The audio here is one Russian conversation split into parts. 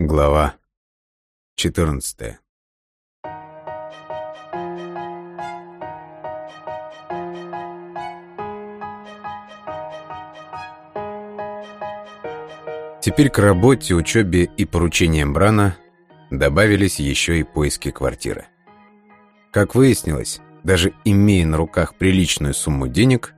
Глава 14 Теперь к работе, учебе и поручениям Брана добавились еще и поиски квартиры. Как выяснилось, даже имея на руках приличную сумму денег,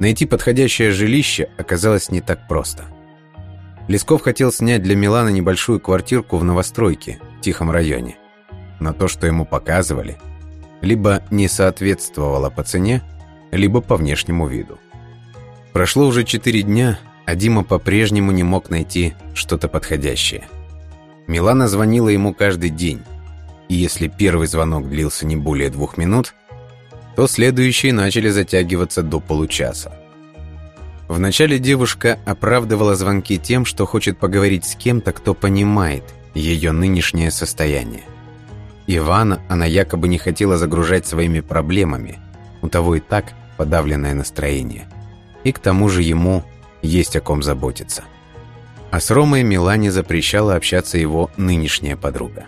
найти подходящее жилище оказалось не так просто – Лесков хотел снять для Милана небольшую квартирку в новостройке, в тихом районе. Но то, что ему показывали, либо не соответствовало по цене, либо по внешнему виду. Прошло уже четыре дня, а Дима по-прежнему не мог найти что-то подходящее. Милана звонила ему каждый день, и если первый звонок длился не более двух минут, то следующие начали затягиваться до получаса. Вначале девушка оправдывала звонки тем, что хочет поговорить с кем-то, кто понимает ее нынешнее состояние. Ивана она якобы не хотела загружать своими проблемами, у того и так подавленное настроение. И к тому же ему есть о ком заботиться. А с Ромой Милане запрещала общаться его нынешняя подруга.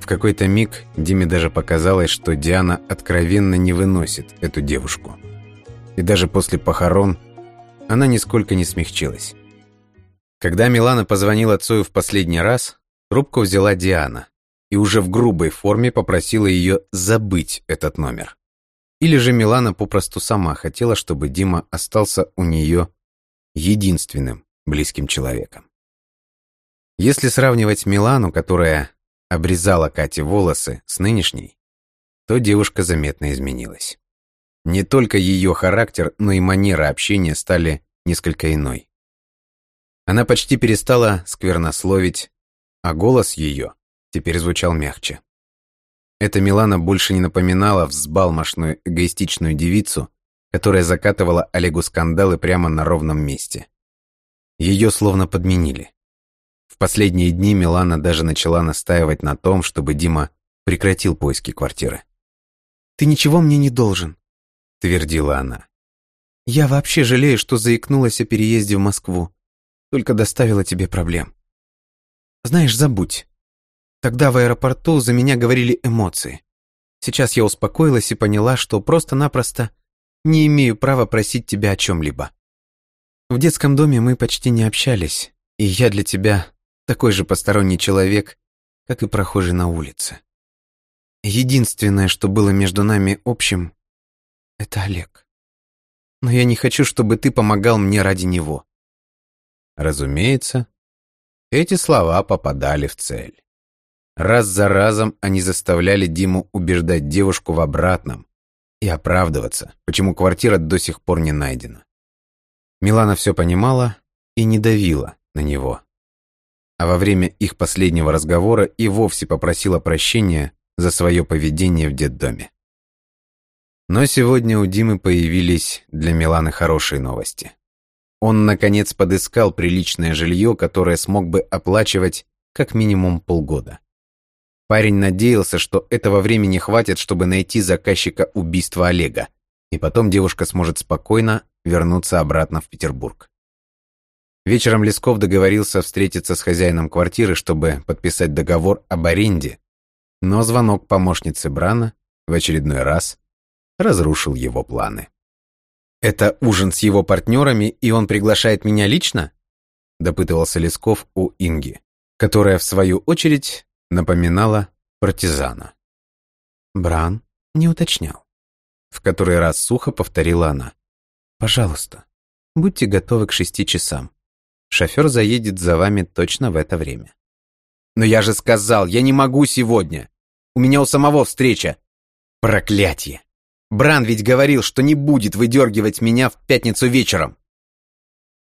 В какой-то миг Диме даже показалось, что Диана откровенно не выносит эту девушку. И даже после похорон она нисколько не смягчилась. Когда Милана позвонила Цою в последний раз, трубку взяла Диана и уже в грубой форме попросила ее забыть этот номер. Или же Милана попросту сама хотела, чтобы Дима остался у нее единственным близким человеком. Если сравнивать Милану, которая обрезала Кате волосы, с нынешней, то девушка заметно изменилась. Не только ее характер, но и манера общения стали несколько иной. Она почти перестала сквернословить, а голос ее теперь звучал мягче. Эта Милана больше не напоминала взбалмошную эгоистичную девицу, которая закатывала Олегу скандалы прямо на ровном месте. Ее словно подменили. В последние дни Милана даже начала настаивать на том, чтобы Дима прекратил поиски квартиры. «Ты ничего мне не должен», — твердила она. «Я вообще жалею, что заикнулась о переезде в Москву. Только доставила тебе проблем. Знаешь, забудь. Тогда в аэропорту за меня говорили эмоции. Сейчас я успокоилась и поняла, что просто-напросто не имею права просить тебя о чем-либо. В детском доме мы почти не общались, и я для тебя такой же посторонний человек, как и прохожий на улице. Единственное, что было между нами общим, это Олег. Но я не хочу, чтобы ты помогал мне ради него. Разумеется, эти слова попадали в цель. Раз за разом они заставляли Диму убеждать девушку в обратном и оправдываться, почему квартира до сих пор не найдена. Милана все понимала и не давила на него. А во время их последнего разговора и вовсе попросила прощения за свое поведение в детдоме. Но сегодня у Димы появились для Миланы хорошие новости. Он, наконец, подыскал приличное жилье, которое смог бы оплачивать как минимум полгода. Парень надеялся, что этого времени хватит, чтобы найти заказчика убийства Олега, и потом девушка сможет спокойно вернуться обратно в Петербург. Вечером Лесков договорился встретиться с хозяином квартиры, чтобы подписать договор об аренде, но звонок помощницы Брана в очередной раз разрушил его планы. «Это ужин с его партнерами, и он приглашает меня лично?» допытывался Лесков у Инги, которая, в свою очередь, напоминала партизана. Бран не уточнял. В который раз сухо повторила она. «Пожалуйста, будьте готовы к шести часам. Шофер заедет за вами точно в это время». «Но я же сказал, я не могу сегодня. У меня у самого встреча. Проклятие!» Бран ведь говорил, что не будет выдергивать меня в пятницу вечером.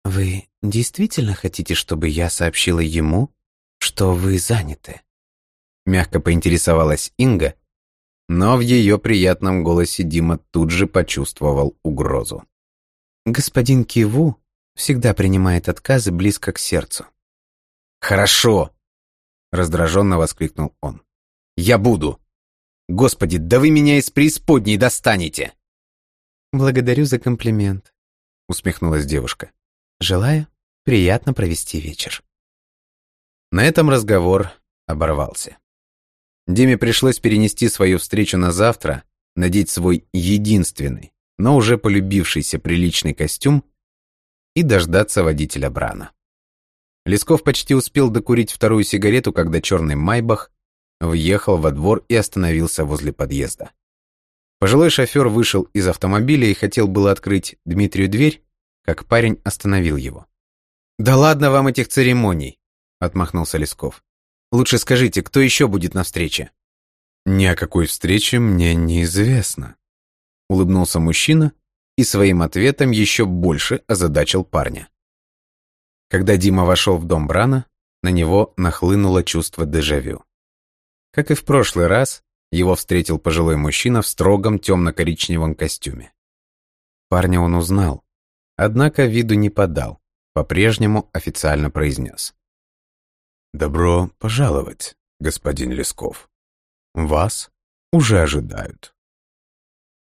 Вы действительно хотите, чтобы я сообщила ему, что вы заняты? Мягко поинтересовалась Инга, но в ее приятном голосе Дима тут же почувствовал угрозу. Господин Киву всегда принимает отказы близко к сердцу. «Хорошо!» — раздраженно воскликнул он. «Я буду!» Господи, да вы меня из преисподней достанете!» «Благодарю за комплимент», — усмехнулась девушка. «Желаю приятно провести вечер». На этом разговор оборвался. Диме пришлось перенести свою встречу на завтра, надеть свой единственный, но уже полюбившийся приличный костюм и дождаться водителя Брана. Лесков почти успел докурить вторую сигарету, когда черный Майбах въехал во двор и остановился возле подъезда. Пожилой шофер вышел из автомобиля и хотел было открыть Дмитрию дверь, как парень остановил его. «Да ладно вам этих церемоний!» — отмахнулся Лесков. «Лучше скажите, кто еще будет на встрече?» «Ни о какой встрече мне неизвестно», — улыбнулся мужчина и своим ответом еще больше озадачил парня. Когда Дима вошел в дом Брана, на него нахлынуло чувство дежавю. Как и в прошлый раз, его встретил пожилой мужчина в строгом темно-коричневом костюме. Парня он узнал, однако виду не подал, по-прежнему официально произнес. «Добро пожаловать, господин Лесков. Вас уже ожидают».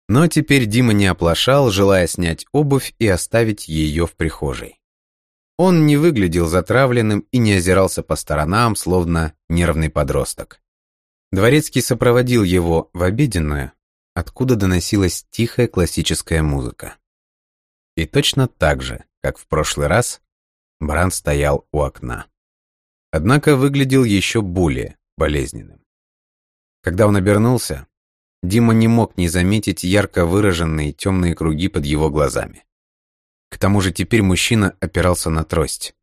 Но теперь Дима не оплошал, желая снять обувь и оставить ее в прихожей. Он не выглядел затравленным и не озирался по сторонам, словно нервный подросток. Дворецкий сопроводил его в обеденную, откуда доносилась тихая классическая музыка. И точно так же, как в прошлый раз, Бран стоял у окна. Однако выглядел еще более болезненным. Когда он обернулся, Дима не мог не заметить ярко выраженные темные круги под его глазами. К тому же теперь мужчина опирался на трость.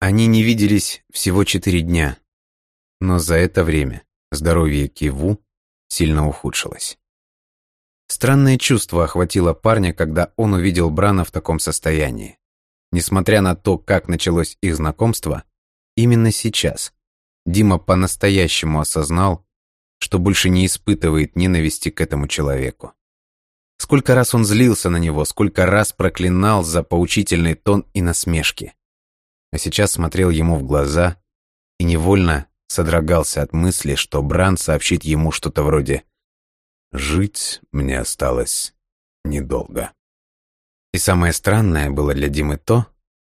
Они не виделись всего четыре дня, но за это время здоровье Киву сильно ухудшилось. Странное чувство охватило парня, когда он увидел Брана в таком состоянии. Несмотря на то, как началось их знакомство, именно сейчас Дима по-настоящему осознал, что больше не испытывает ненависти к этому человеку. Сколько раз он злился на него, сколько раз проклинал за поучительный тон и насмешки. А сейчас смотрел ему в глаза и невольно содрогался от мысли, что Бран сообщит ему что-то вроде «Жить мне осталось недолго». И самое странное было для Димы то,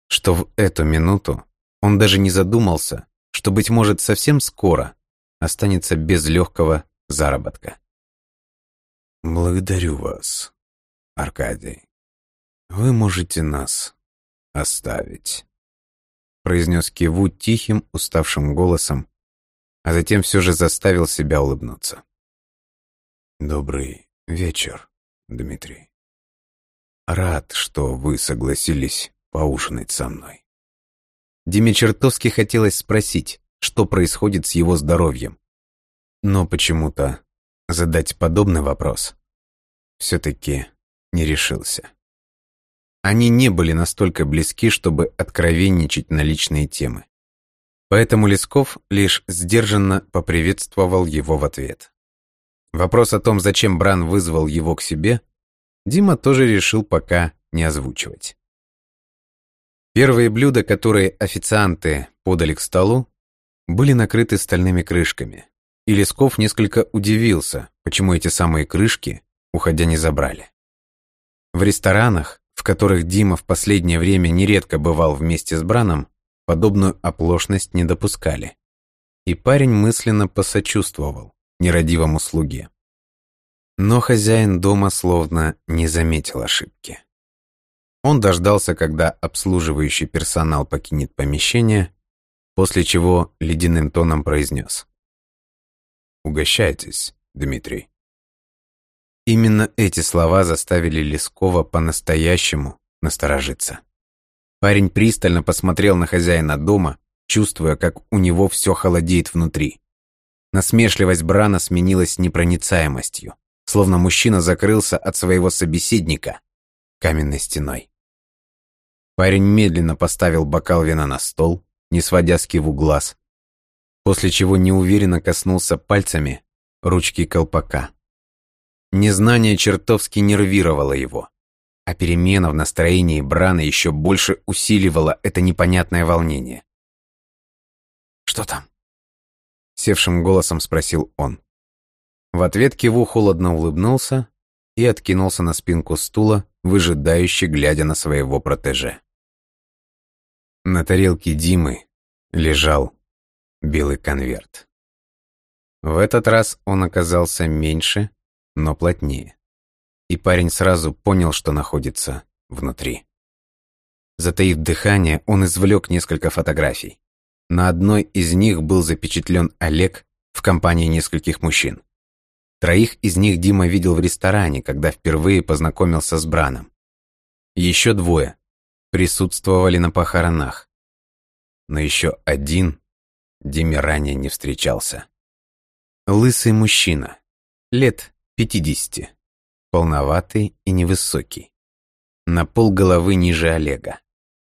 что в эту минуту он даже не задумался, что, быть может, совсем скоро останется без легкого заработка. «Благодарю вас, Аркадий. Вы можете нас оставить», — произнес Киву тихим, уставшим голосом, а затем все же заставил себя улыбнуться. «Добрый вечер, Дмитрий. Рад, что вы согласились поужинать со мной». Диме чертовски хотелось спросить, что происходит с его здоровьем. Но почему-то задать подобный вопрос все-таки не решился. Они не были настолько близки, чтобы откровенничать на личные темы. Поэтому Лесков лишь сдержанно поприветствовал его в ответ. Вопрос о том, зачем Бран вызвал его к себе, Дима тоже решил пока не озвучивать. Первые блюда, которые официанты подали к столу, были накрыты стальными крышками, и Лесков несколько удивился, почему эти самые крышки, уходя, не забрали. В ресторанах, в которых Дима в последнее время нередко бывал вместе с Браном, подобную оплошность не допускали. И парень мысленно посочувствовал нерадивому слуге. Но хозяин дома словно не заметил ошибки. Он дождался, когда обслуживающий персонал покинет помещение, после чего ледяным тоном произнес. Угощайтесь, Дмитрий. Именно эти слова заставили Лескова по-настоящему насторожиться. Парень пристально посмотрел на хозяина дома, чувствуя, как у него все холодеет внутри. Насмешливость Брана сменилась непроницаемостью, словно мужчина закрылся от своего собеседника каменной стеной. Парень медленно поставил бокал вина на стол, не сводя с Киву глаз, после чего неуверенно коснулся пальцами ручки колпака. Незнание чертовски нервировало его, а перемена в настроении Брана еще больше усиливала это непонятное волнение. «Что там?» — севшим голосом спросил он. В ответ Киву холодно улыбнулся и откинулся на спинку стула, выжидающе глядя на своего протеже. На тарелке Димы лежал белый конверт. В этот раз он оказался меньше, но плотнее. И парень сразу понял, что находится внутри. Затаив дыхание, он извлек несколько фотографий. На одной из них был запечатлен Олег в компании нескольких мужчин. Троих из них Дима видел в ресторане, когда впервые познакомился с Браном. Еще двое присутствовали на похоронах. Но еще один Диме ранее не встречался. Лысый мужчина, лет пятидесяти, полноватый и невысокий, на пол головы ниже Олега.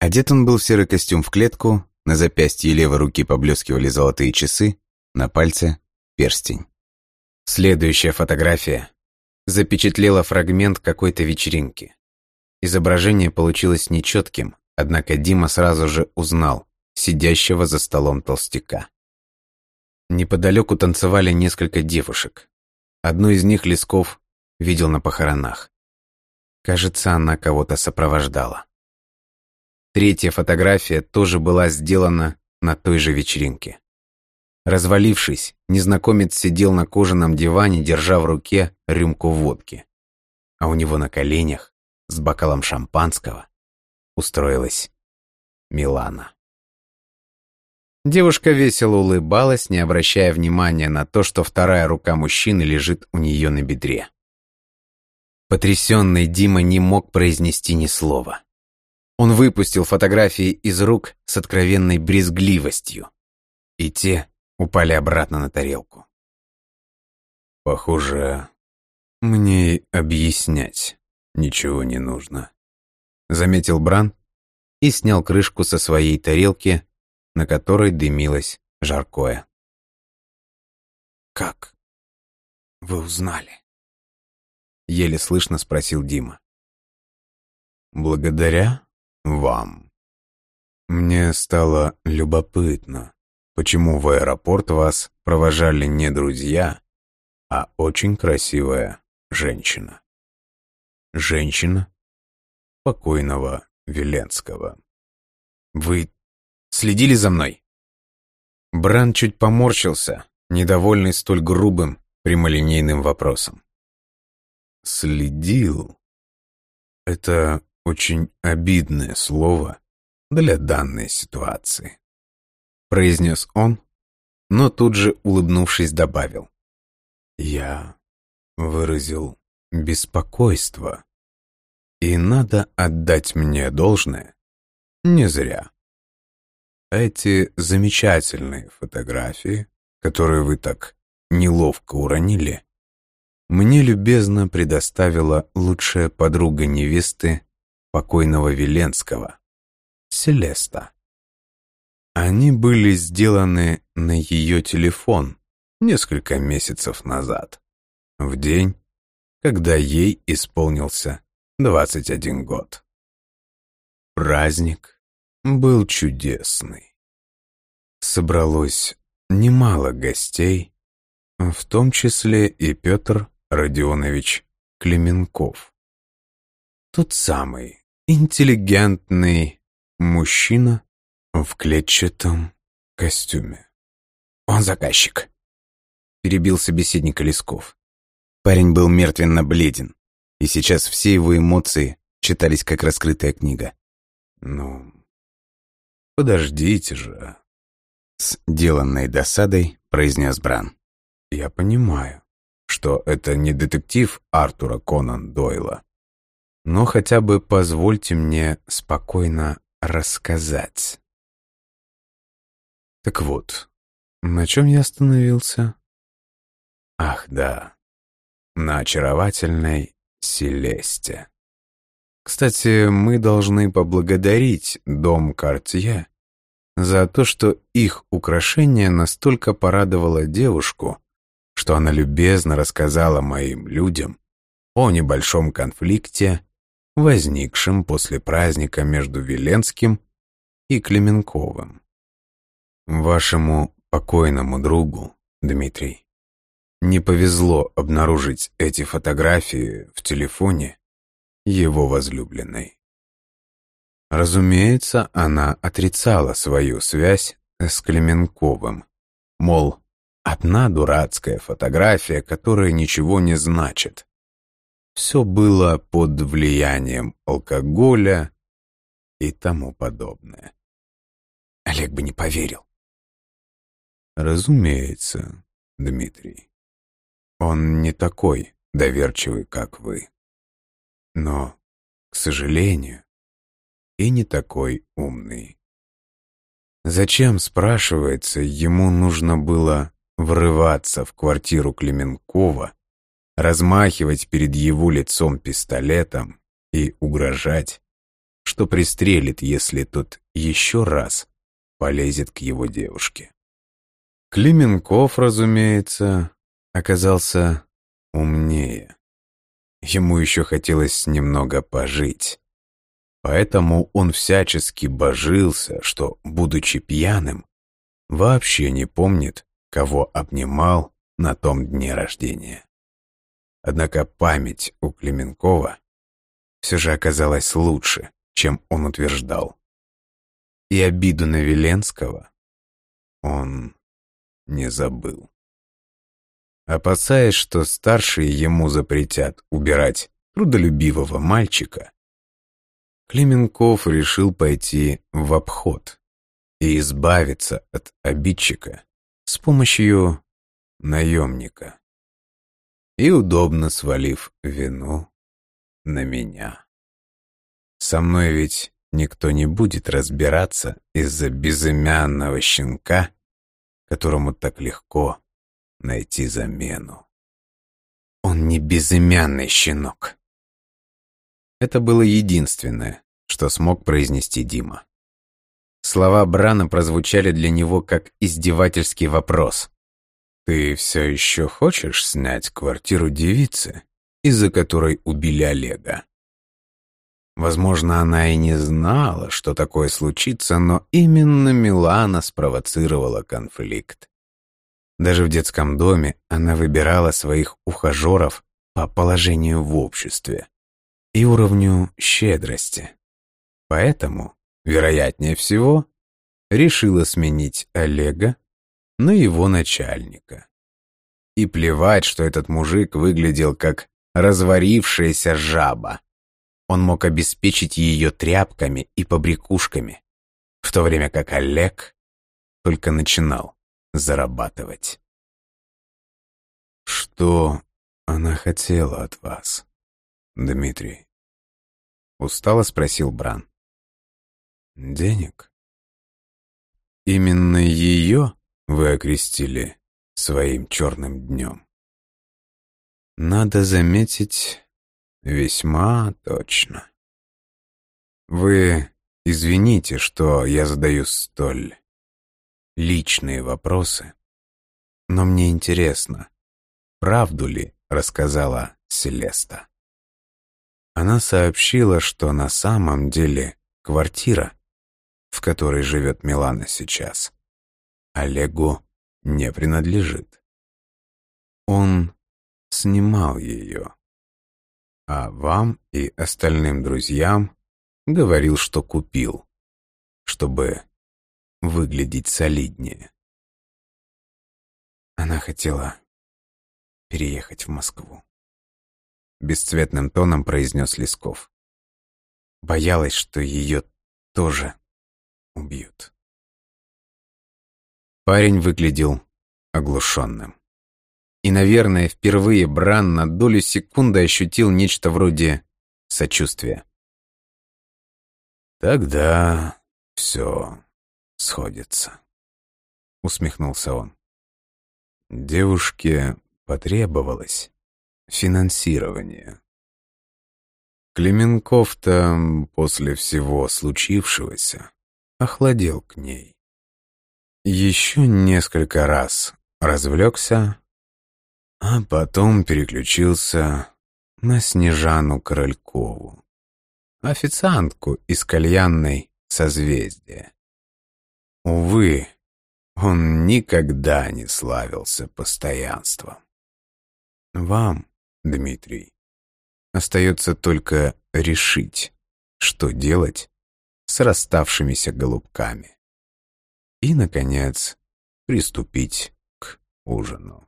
Одет он был в серый костюм в клетку, на запястье левой руки поблескивали золотые часы, на пальце — перстень. Следующая фотография запечатлела фрагмент какой-то вечеринки. Изображение получилось нечетким, однако Дима сразу же узнал сидящего за столом толстяка. Неподалеку танцевали несколько девушек. Одну из них Лесков видел на похоронах. Кажется, она кого-то сопровождала. Третья фотография тоже была сделана на той же вечеринке. Развалившись, незнакомец сидел на кожаном диване, держа в руке рюмку водки. А у него на коленях, с бокалом шампанского, устроилась Милана. Девушка весело улыбалась, не обращая внимания на то, что вторая рука мужчины лежит у нее на бедре. Потрясенный Дима не мог произнести ни слова. Он выпустил фотографии из рук с откровенной брезгливостью, и те упали обратно на тарелку. «Похоже, мне объяснять ничего не нужно», — заметил Бран и снял крышку со своей тарелки, на которой дымилось жаркое. «Как вы узнали?» — еле слышно спросил Дима. «Благодаря вам. Мне стало любопытно, почему в аэропорт вас провожали не друзья, а очень красивая женщина. Женщина покойного Веленского. Вы следили за мной?» Бран чуть поморщился, недовольный столь грубым, прямолинейным вопросом. «Следил? Это очень обидное слово для данной ситуации», произнес он, но тут же, улыбнувшись, добавил. «Я выразил беспокойство, и надо отдать мне должное не зря. Эти замечательные фотографии, которые вы так неловко уронили, мне любезно предоставила лучшая подруга невесты покойного Веленского, Селеста. Они были сделаны на ее телефон несколько месяцев назад, в день, когда ей исполнился 21 год. Праздник был чудесный. Собралось немало гостей, в том числе и Петр Родионович Клеменков. Тот самый интеллигентный мужчина в клетчатом костюме. «Он заказчик», — перебил собеседник Лесков. Парень был мертвенно бледен, и сейчас все его эмоции читались как раскрытая книга. «Ну, подождите же», — с деланной досадой произнес Бран. «Я понимаю, что это не детектив Артура Конан Дойла. Но хотя бы позвольте мне спокойно рассказать. Так вот, на чем я остановился? Ах, да, на очаровательной Селесте. Кстати, мы должны поблагодарить дом Картье за то, что их украшение настолько порадовало девушку, что она любезно рассказала моим людям о небольшом конфликте, возникшем после праздника между Веленским и Клеменковым. Вашему покойному другу, Дмитрий, не повезло обнаружить эти фотографии в телефоне его возлюбленной. Разумеется, она отрицала свою связь с Клеменковым Мол, одна дурацкая фотография, которая ничего не значит. Все было под влиянием алкоголя и тому подобное. Олег бы не поверил. Разумеется, Дмитрий. Он не такой доверчивый, как вы. Но, к сожалению, и не такой умный. Зачем, спрашивается, ему нужно было врываться в квартиру Клеменкова, размахивать перед его лицом пистолетом и угрожать, что пристрелит, если тот еще раз полезет к его девушке. Клеменков, разумеется, оказался умнее. Ему еще хотелось немного пожить. Поэтому он всячески божился, что, будучи пьяным, вообще не помнит, кого обнимал на том дне рождения. Однако память у Клеменкова все же оказалась лучше, чем он утверждал. И обиду на Веленского он не забыл. Опасаясь, что старшие ему запретят убирать трудолюбивого мальчика, Клеменков решил пойти в обход и избавиться от обидчика с помощью наемника и удобно свалив вину на меня. Со мной ведь никто не будет разбираться из-за безымянного щенка, которому так легко найти замену. Он не безымянный щенок. Это было единственное, что смог произнести Дима. Слова Брана прозвучали для него как издевательский вопрос. «Ты все еще хочешь снять квартиру девицы, из-за которой убили Олега?» Возможно, она и не знала, что такое случится, но именно Милана спровоцировала конфликт. Даже в детском доме она выбирала своих ухажеров по положению в обществе и уровню щедрости. Поэтому, вероятнее всего, решила сменить Олега на его начальника. И плевать, что этот мужик выглядел как разварившаяся жаба. Он мог обеспечить ее тряпками и побрякушками, в то время как Олег только начинал зарабатывать. Что она хотела от вас? Дмитрий. Устало спросил Бран. Денег? Именно ее вы окрестили своим черным днем. Надо заметить, весьма точно. Вы извините, что я задаю столь личные вопросы, но мне интересно, правду ли рассказала Селеста. Она сообщила, что на самом деле квартира, в которой живет Милана сейчас, Олегу не принадлежит. Он снимал ее, а вам и остальным друзьям говорил, что купил, чтобы выглядеть солиднее. Она хотела переехать в Москву бесцветным тоном произнес Лесков. Боялась, что ее тоже убьют. Парень выглядел оглушенным. И, наверное, впервые Бран на долю секунды ощутил нечто вроде сочувствия. «Тогда все сходится», — усмехнулся он. Девушке потребовалось финансирование. Клеменков-то после всего случившегося охладел к ней. Еще несколько раз развлекся, а потом переключился на Снежану Королькову, официантку из кальянной созвездия. Увы, он никогда не славился постоянством. Вам, Дмитрий, остается только решить, что делать с расставшимися голубками. И, наконец, приступить ужину.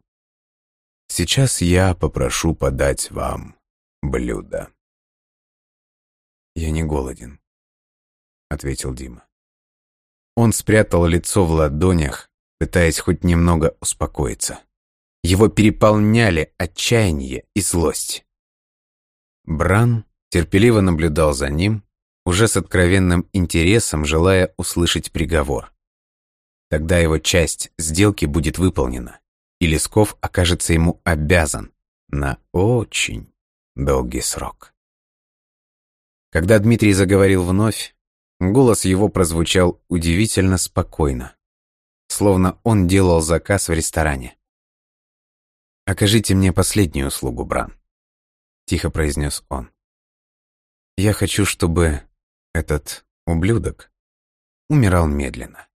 Сейчас я попрошу подать вам блюдо. «Я не голоден», — ответил Дима. Он спрятал лицо в ладонях, пытаясь хоть немного успокоиться. Его переполняли отчаяние и злость. Бран терпеливо наблюдал за ним, уже с откровенным интересом, желая услышать приговор. Тогда его часть сделки будет выполнена, и Лесков окажется ему обязан на очень долгий срок. Когда Дмитрий заговорил вновь, голос его прозвучал удивительно спокойно, словно он делал заказ в ресторане. «Окажите мне последнюю услугу, Бран», — тихо произнес он. «Я хочу, чтобы этот ублюдок умирал медленно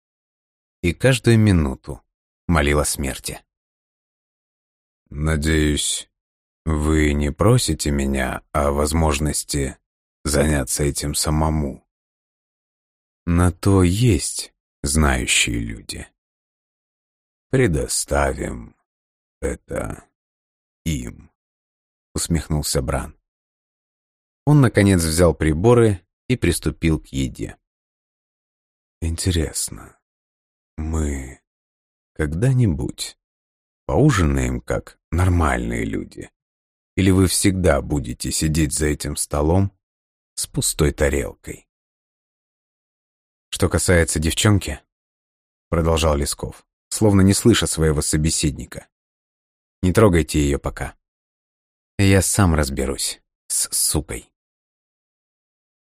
и каждую минуту молил о смерти. «Надеюсь, вы не просите меня о возможности заняться этим самому?» «На то есть знающие люди. Предоставим это им», — усмехнулся Бран. Он, наконец, взял приборы и приступил к еде. «Интересно, мы когда-нибудь поужинаем как нормальные люди? Или вы всегда будете сидеть за этим столом с пустой тарелкой?» «Что касается девчонки», — продолжал Лесков, словно не слыша своего собеседника, — «не трогайте ее пока. Я сам разберусь с сукой».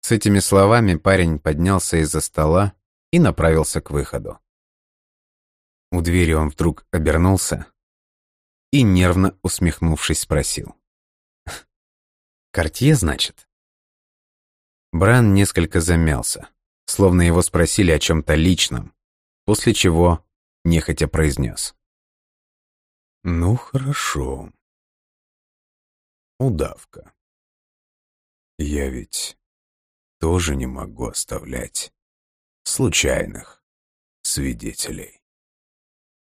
С этими словами парень поднялся из-за стола и направился к выходу. У двери он вдруг обернулся и, нервно усмехнувшись, спросил. «Кортье, значит?» Бран несколько замялся, словно его спросили о чем-то личном, после чего нехотя произнес. «Ну, хорошо. Удавка. Я ведь тоже не могу оставлять случайных свидетелей.